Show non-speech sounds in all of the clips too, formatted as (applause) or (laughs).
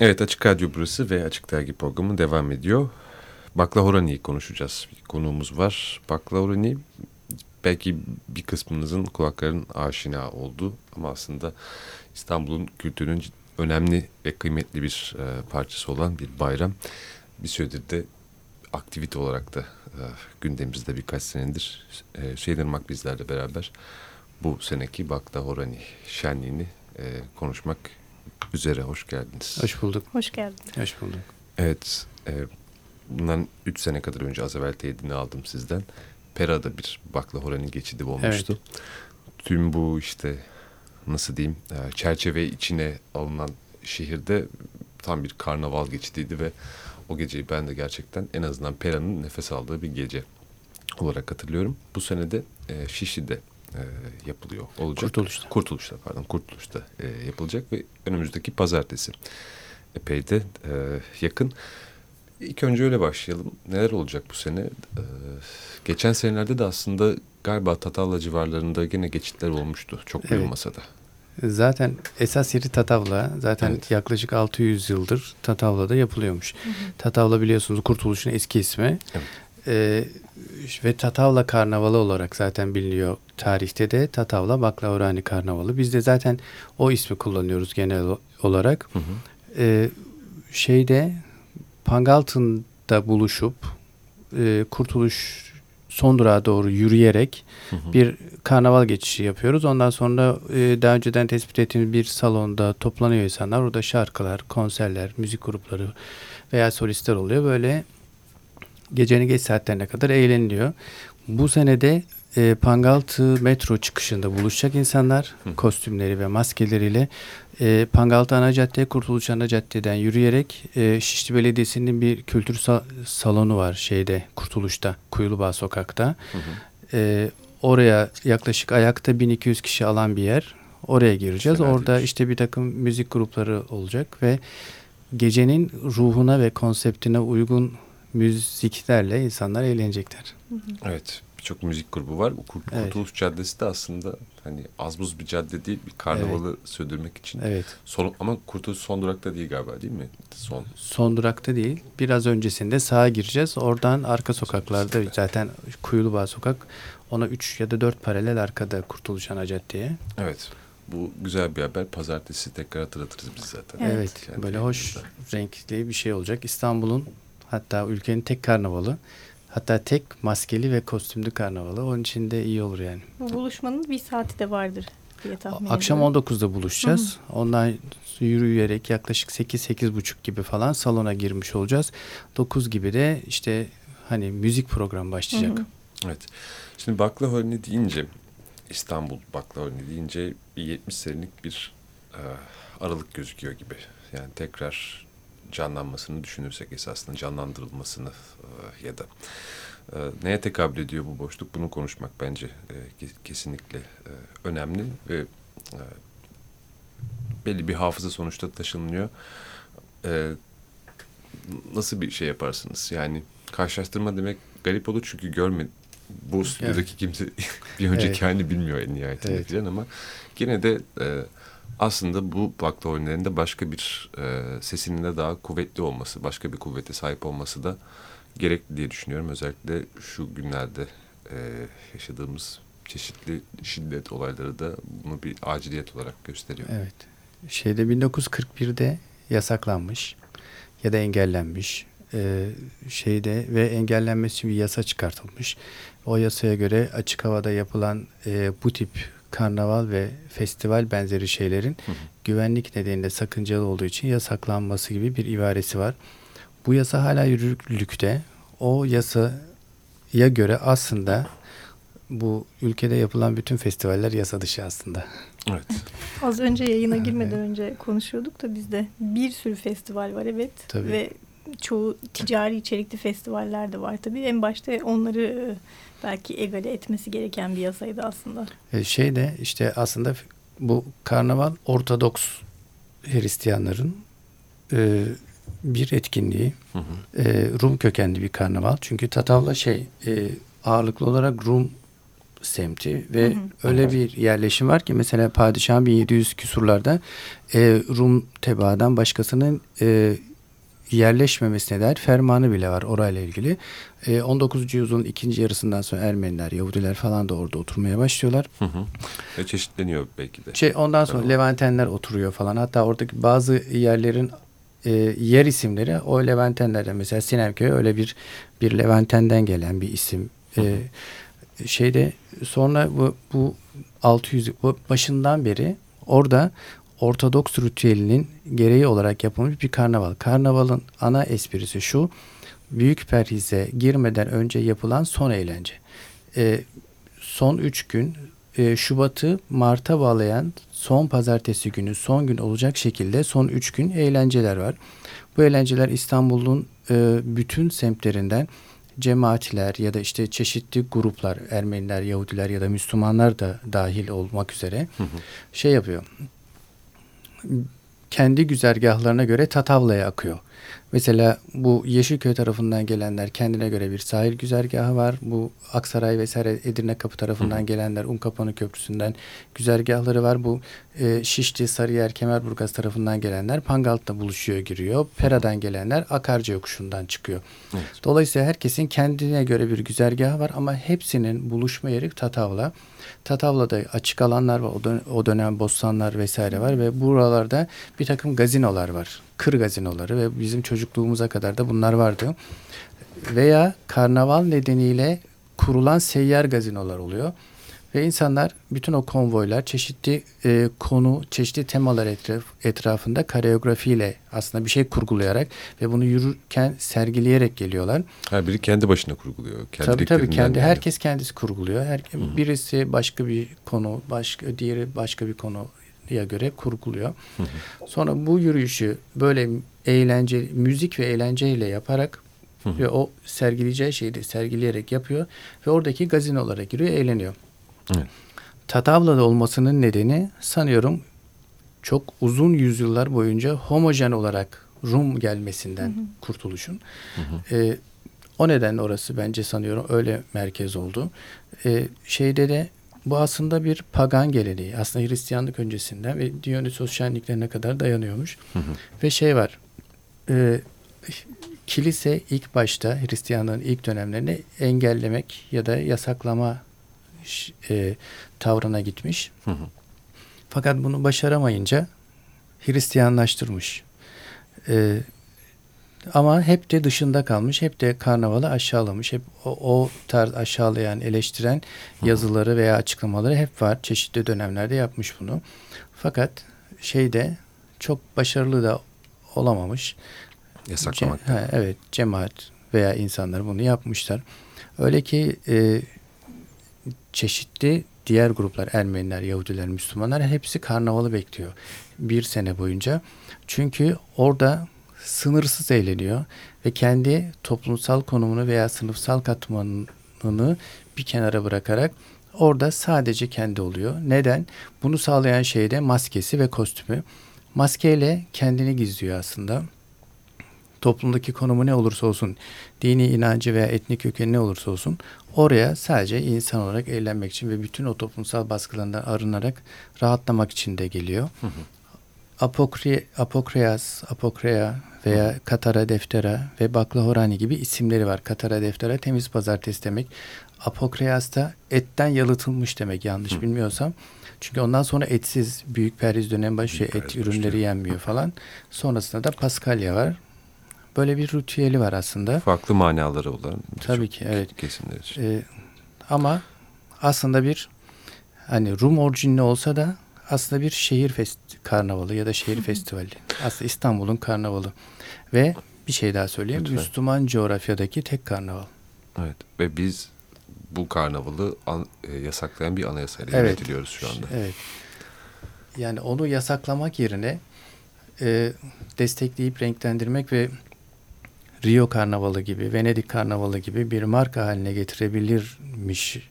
Evet Açık Radyo burası ve Açık Dergi programı devam ediyor. Baklahorani'yi konuşacağız. Bir konuğumuz var. Baklahorani belki bir kısmınızın kulakların aşina oldu ama aslında İstanbul'un kültürünün önemli ve kıymetli bir e, parçası olan bir bayram. Bir süredir de aktivite olarak da e, gündemimizde birkaç senedir e, Irmak bizlerle beraber bu seneki Baklahorani şenliğini e, konuşmak üzere. Hoş geldiniz. Hoş bulduk. Hoş geldin. Hoş bulduk. Evet. E, bundan 3 sene kadar önce az evvel teyidini aldım sizden. Pera'da bir baklahorani geçidi olmuştu. Evet. Tüm bu işte nasıl diyeyim e, çerçeve içine alınan şehirde tam bir karnaval geçidiydi ve o geceyi ben de gerçekten en azından Pera'nın nefes aldığı bir gece olarak hatırlıyorum. Bu sene de e, Şişli'de e, yapılıyor olacak. Kurtuluş'ta. Kurtuluş'ta pardon Kurtuluş'ta e, yapılacak ve önümüzdeki pazartesi epey de e, yakın. İlk önce öyle başlayalım. Neler olacak bu sene? Ee, geçen senelerde de aslında galiba Tatavla civarlarında gene geçitler olmuştu. Çok evet. olmasa da. Zaten esas yeri Tatavla. Zaten evet. yaklaşık 600 yıldır Tatavla'da yapılıyormuş. Hı hı. Tatavla biliyorsunuz Kurtuluş'un eski ismi. Evet. Ee, ve Tatavla Karnavalı olarak zaten biliniyor tarihte de Tatavla Baklavrani Karnavalı. Biz de zaten o ismi kullanıyoruz genel olarak. Hı hı. Ee, şeyde Pangaltın'da buluşup e, Kurtuluş son durağa doğru yürüyerek hı hı. bir karnaval geçişi yapıyoruz. Ondan sonra e, daha önceden tespit ettiğimiz bir salonda toplanıyor insanlar. Orada şarkılar, konserler, müzik grupları veya solistler oluyor. Böyle gecenin geç saatlerine kadar eğleniliyor. Bu senede e, Pangaltı metro çıkışında buluşacak insanlar Hı. kostümleri ve maskeleriyle e, Pangaltı Ana Cadde, Kurtuluş Ana Cadde'den yürüyerek e, Şişli Belediyesi'nin bir kültür sa- salonu var şeyde Kurtuluş'ta, Kuyulubağ Sokak'ta. Hı hı. E, oraya yaklaşık ayakta 1200 kişi alan bir yer. Oraya gireceğiz. Fena Orada işte bir takım müzik grupları olacak ve gecenin ruhuna ve konseptine uygun müziklerle insanlar eğlenecekler. Evet birçok müzik grubu var. Bu Kurtuluş evet. Caddesi de aslında hani az buz bir cadde değil bir karnavalı evet. sürdürmek için. Evet. Son, ama Kurtuluş son durakta değil galiba değil mi? Son. Son durakta değil. Biraz öncesinde sağa gireceğiz. Oradan arka sokaklarda zaten Kuyulubağ sokak ona üç ya da dört paralel arkada Kurtuluş Ana Cadde'ye. Evet. Bu güzel bir haber. Pazartesi tekrar hatırlatırız biz zaten. Evet. evet böyle hoş renkli bir şey olacak. İstanbul'un hatta ülkenin tek karnavalı. Hatta tek maskeli ve kostümlü karnavalı. Onun için de iyi olur yani. Bu buluşmanın bir saati de vardır diye tahmin Akşam ediyorum. 19'da buluşacağız. Hı hı. Ondan yürüyerek yaklaşık 8-8.30 gibi falan salona girmiş olacağız. 9 gibi de işte hani müzik programı başlayacak. Hı hı. Evet. Şimdi baklava deyince İstanbul baklava deyince bir 70 senelik bir e, aralık gözüküyor gibi. Yani tekrar canlanmasını düşünürsek esasında canlandırılmasını e, ya da e, neye tekabül ediyor bu boşluk bunu konuşmak bence e, kesinlikle e, önemli ve e, belli bir hafıza sonuçta taşınıyor. E, nasıl bir şey yaparsınız? Yani karşılaştırma demek garip olur çünkü görmedim. Bu stüdyodaki evet. kimse (laughs) bir önceki evet. halini bilmiyor en nihayetinde evet. falan ama yine de e, aslında bu bakla oyunlarında başka bir e, sesinin de daha kuvvetli olması, başka bir kuvvete sahip olması da gerekli diye düşünüyorum. Özellikle şu günlerde e, yaşadığımız çeşitli şiddet olayları da bunu bir aciliyet olarak gösteriyor. Evet. Şeyde 1941'de yasaklanmış ya da engellenmiş e, şeyde ve engellenmesi bir yasa çıkartılmış. O yasaya göre açık havada yapılan e, bu tip karnaval ve festival benzeri şeylerin hı hı. güvenlik nedeniyle sakıncalı olduğu için yasaklanması gibi bir ibaresi var. Bu yasa hala yürürlükte. O yasaya göre aslında bu ülkede yapılan bütün festivaller yasa dışı aslında. Evet. Az önce yayına girmeden önce konuşuyorduk da bizde bir sürü festival var evet. Tabii. Ve çoğu ticari içerikli festivaller de var tabii. En başta onları e, belki egale etmesi gereken bir yasaydı aslında. E şey de işte aslında bu karnaval Ortodoks Hristiyanların e, bir etkinliği. Hı hı. E, Rum kökenli bir karnaval. Çünkü Tatavla şey e, ağırlıklı olarak Rum semti ve hı hı. öyle bir yerleşim var ki mesela padişahın 1700 küsurlarda e, Rum tebaadan başkasının e, yerleşmemesine dair fermanı bile var orayla ilgili. E, 19. yüzyılın ikinci yarısından sonra Ermeniler, Yahudiler falan da orada oturmaya başlıyorlar. Hı hı. E, çeşitleniyor belki de. Şey, ondan sonra tamam. Levantenler oturuyor falan. Hatta oradaki bazı yerlerin e, yer isimleri o Levantenlerden. Mesela Sinemköy öyle bir bir Levantenden gelen bir isim. Hı hı. E, şeyde sonra bu, bu 600 bu başından beri orada Ortodoks ritüelinin gereği olarak yapılmış bir karnaval. Karnavalın ana esprisi şu. Büyük perhize girmeden önce yapılan son eğlence. E, son üç gün e, Şubat'ı Mart'a bağlayan son pazartesi günü son gün olacak şekilde son üç gün eğlenceler var. Bu eğlenceler İstanbul'un e, bütün semtlerinden cemaatler ya da işte çeşitli gruplar Ermeniler, Yahudiler ya da Müslümanlar da dahil olmak üzere hı hı. şey yapıyor kendi güzergahlarına göre Tatavla'ya akıyor. Mesela bu Yeşilköy tarafından gelenler kendine göre bir sahil güzergahı var. Bu Aksaray vesaire Edirne Kapı tarafından Hı. gelenler Unkapanı Köprüsü'nden güzergahları var. Bu e, Şişli, Sarıyer, Kemerburgaz tarafından gelenler Pangalt'ta buluşuyor giriyor. Pera'dan gelenler Akarca yokuşundan çıkıyor. Evet. Dolayısıyla herkesin kendine göre bir güzergahı var ama hepsinin buluşma yeri Tatavla. Tatavla'da açık alanlar var. O dönem bostanlar vesaire var ve buralarda bir takım gazinolar var. Kır gazinoları ve bizim çocukluğumuza kadar da bunlar vardı. Veya karnaval nedeniyle kurulan seyyar gazinolar oluyor. Ve insanlar bütün o konvoylar çeşitli e, konu, çeşitli temalar etraf, etrafında kareografiyle aslında bir şey kurgulayarak ve bunu yürürken sergileyerek geliyorlar. Her biri kendi başına kurguluyor. Kendi tabii tabii kendi yani. herkes kendisi kurguluyor. Her, birisi başka bir konu, başka diğeri başka bir konuya göre kurguluyor. Hı hı. Sonra bu yürüyüşü böyle eğlence, müzik ve eğlenceyle yaparak hı hı. ve o sergileyeceği şeyi de sergileyerek yapıyor ve oradaki gazinolara giriyor, eğleniyor. Evet. Tatavla'da olmasının nedeni sanıyorum çok uzun yüzyıllar boyunca homojen olarak Rum gelmesinden hı hı. kurtuluşun. Hı hı. E, o nedenle orası bence sanıyorum öyle merkez oldu. E, şeyde de bu aslında bir pagan geleneği. Aslında Hristiyanlık öncesinden ve Dionysos şenliklerine kadar dayanıyormuş. Hı hı. Ve şey var. E, kilise ilk başta Hristiyanlığın ilk dönemlerini engellemek ya da yasaklama e, tavrına gitmiş. Hı hı. Fakat bunu başaramayınca Hristiyanlaştırmış. E, ama hep de dışında kalmış. Hep de karnavalı aşağılamış. Hep o, o tarz aşağılayan, eleştiren yazıları veya açıklamaları hep var. Çeşitli dönemlerde yapmış bunu. Fakat şeyde çok başarılı da olamamış. Yasaklamak. Ce, ha, evet, cemaat veya insanlar bunu yapmışlar. Öyle ki e, çeşitli diğer gruplar Ermeniler, Yahudiler, Müslümanlar hepsi karnavalı bekliyor bir sene boyunca. Çünkü orada sınırsız eğleniyor ve kendi toplumsal konumunu veya sınıfsal katmanını bir kenara bırakarak orada sadece kendi oluyor. Neden? Bunu sağlayan şey de maskesi ve kostümü. Maskeyle kendini gizliyor aslında. Toplumdaki konumu ne olursa olsun, dini inancı veya etnik kökeni ne olursa olsun Oraya sadece insan olarak eğlenmek için ve bütün o toplumsal baskılarından arınarak rahatlamak için de geliyor. Hı hı. Apokri, Apokreas, Apokrea veya Katara Deftera ve Baklahorani gibi isimleri var. Katara Deftera temiz pazartesi demek. Apokreas da etten yalıtılmış demek yanlış Hı. bilmiyorsam. Çünkü ondan sonra etsiz büyük periz dönemi başlıyor. Büyük et ürünleri başlıyor. yenmiyor falan. Sonrasında da Paskalya var. Böyle bir ritüeli var aslında. Farklı manaları olan. Tabii ki evet. Kesimler için. Ee, ama aslında bir hani Rum orijinli olsa da aslında bir şehir fest karnavalı ya da şehir festivali. Aslında İstanbul'un karnavalı. Ve bir şey daha söyleyeyim. Lütfen. Müslüman coğrafyadaki tek karnaval. Evet. Ve biz bu karnavalı an, e, yasaklayan bir anayasayla evet. yönetiliyoruz şu anda. Evet. Yani onu yasaklamak yerine e, destekleyip renklendirmek ve Rio Karnavalı gibi, Venedik Karnavalı gibi bir marka haline getirebilirmiş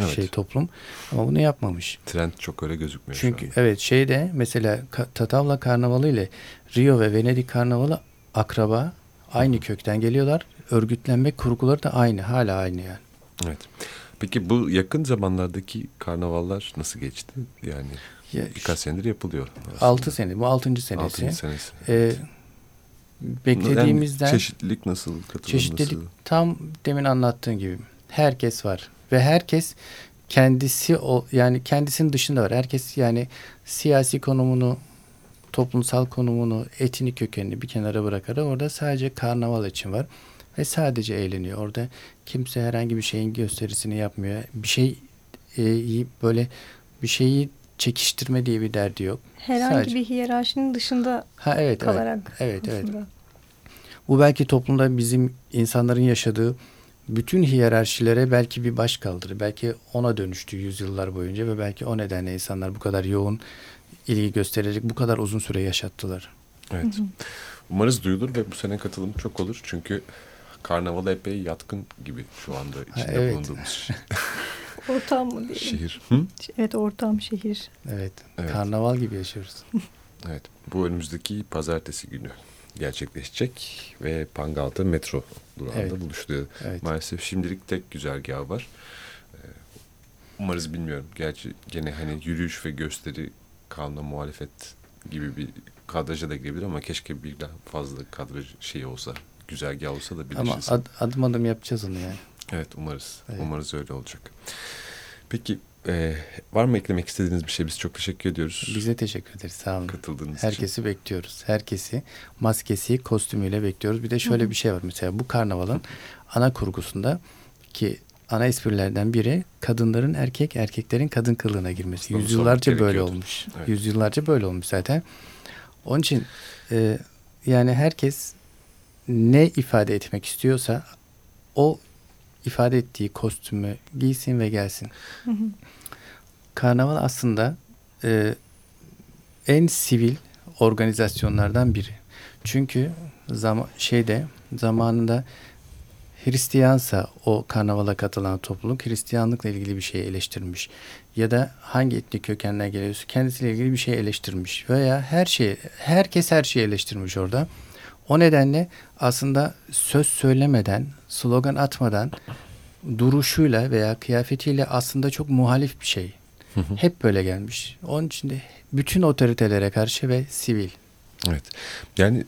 evet. şey toplum. Ama bunu yapmamış. Trend çok öyle gözükmüyor Çünkü evet şeyde mesela Tatavla Karnavalı ile Rio ve Venedik Karnavalı akraba aynı kökten geliyorlar. Örgütlenme kurguları da aynı. Hala aynı yani. Evet. Peki bu yakın zamanlardaki karnavallar nasıl geçti? Yani ya, birkaç senedir yapılıyor. Aslında. 6 sene. Bu 6. senesi. 6. senesi. Ee, beklediğimizden... Yani çeşitlilik nasıl? Çeşitlilik nasıl? tam demin anlattığım gibi. Herkes var. Ve herkes kendisi o yani kendisinin dışında var. Herkes yani siyasi konumunu, toplumsal konumunu, etnik kökenini bir kenara bırakarak orada sadece karnaval için var ve sadece eğleniyor. Orada kimse herhangi bir şeyin gösterisini yapmıyor. Bir şey e, böyle bir şeyi çekiştirme diye bir derdi yok. Herhangi sadece. bir hiyerarşinin dışında ha, evet, kalarak. Evet, evet, evet. Bu belki toplumda bizim insanların yaşadığı bütün hiyerarşilere belki bir baş kaldırır. Belki ona dönüştü yüzyıllar boyunca ve belki o nedenle insanlar bu kadar yoğun ilgi göstererek bu kadar uzun süre yaşattılar. Evet. Hı hı. Umarız duyulur ve bu sene katılım çok olur. Çünkü karnaval epey yatkın gibi şu anda içinde ha, evet. bulunduğumuz (laughs) Ortam mı diyelim? Şehir. Hı? Evet ortam şehir. Evet. evet. Karnaval gibi yaşıyoruz. evet. Bu önümüzdeki pazartesi günü gerçekleşecek ve Pangal'da metro durağında evet. buluşturuyor. Evet. Maalesef şimdilik tek güzergahı var. Ee, umarız bilmiyorum. Gerçi gene hani yürüyüş ve gösteri kanuna muhalefet gibi bir kadraja da girebilir ama keşke bir daha fazla kadraj şey olsa, güzergah olsa da birleşirse. Ama ad, adım adım yapacağız onu yani. Evet umarız. Evet. Umarız öyle olacak. Peki ee, var mı eklemek istediğiniz bir şey? Biz çok teşekkür ediyoruz. Biz de teşekkür ederiz. Sağ olun. Katıldığınız Herkesi için. bekliyoruz. Herkesi maskesi, kostümüyle bekliyoruz. Bir de şöyle bir şey var mesela bu karnavalın ana kurgusunda ki ana esprilerden biri kadınların erkek, erkeklerin kadın kılığına girmesi. Aslında Yüzyıllarca böyle olmuş. Evet. Yüzyıllarca böyle olmuş zaten. Onun için e, yani herkes ne ifade etmek istiyorsa o ifade ettiği kostümü giysin ve gelsin. Hı hı. Karnaval aslında e, en sivil organizasyonlardan biri. Çünkü zaman şeyde zamanında Hristiyansa o karnavala katılan topluluk Hristiyanlıkla ilgili bir şey eleştirmiş. Ya da hangi etnik kökenden geliyorsa kendisiyle ilgili bir şey eleştirmiş. Veya her şeyi, herkes her şeyi eleştirmiş orada. O nedenle aslında söz söylemeden, slogan atmadan duruşuyla veya kıyafetiyle aslında çok muhalif bir şey. Hep böyle gelmiş. Onun için de bütün otoritelere karşı ve sivil. Evet. Yani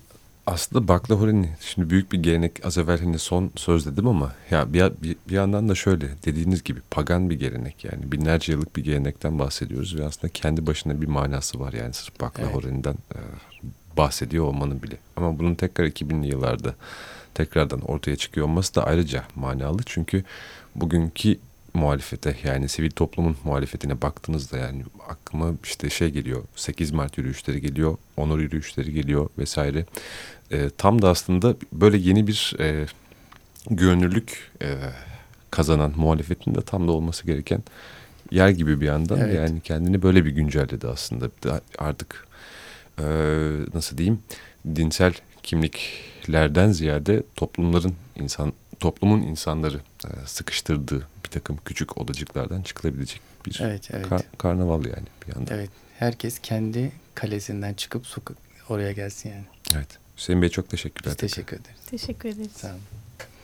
aslında baklava hani şimdi büyük bir gelenek az evvel hani son söz dedim ama ya bir, bir, bir yandan da şöyle dediğiniz gibi pagan bir gelenek yani binlerce yıllık bir gelenekten bahsediyoruz ve aslında kendi başına bir manası var yani sırf baklava evet. Bahsediyor olmanın bile. Ama bunun tekrar 2000'li yıllarda tekrardan ortaya çıkıyor olması da ayrıca manalı. Çünkü bugünkü muhalefete yani sivil toplumun muhalefetine baktığınızda yani aklıma işte şey geliyor 8 Mart yürüyüşleri geliyor onur yürüyüşleri geliyor vesaire e, tam da aslında böyle yeni bir e, gönüllülük e, kazanan muhalefetin de tam da olması gereken yer gibi bir yandan evet. yani kendini böyle bir güncelledi aslında artık e, nasıl diyeyim dinsel kimliklerden ziyade toplumların insan toplumun insanları e, sıkıştırdığı bir takım küçük odacıklardan çıkılabilecek bir evet, evet. Kar, karnaval yani bir yandan. Evet. Herkes kendi kalesinden çıkıp oraya gelsin yani. Evet. Hüseyin Bey çok teşekkürler. Biz teşekkür ederiz. Teşekkür ederiz. Sağ olun.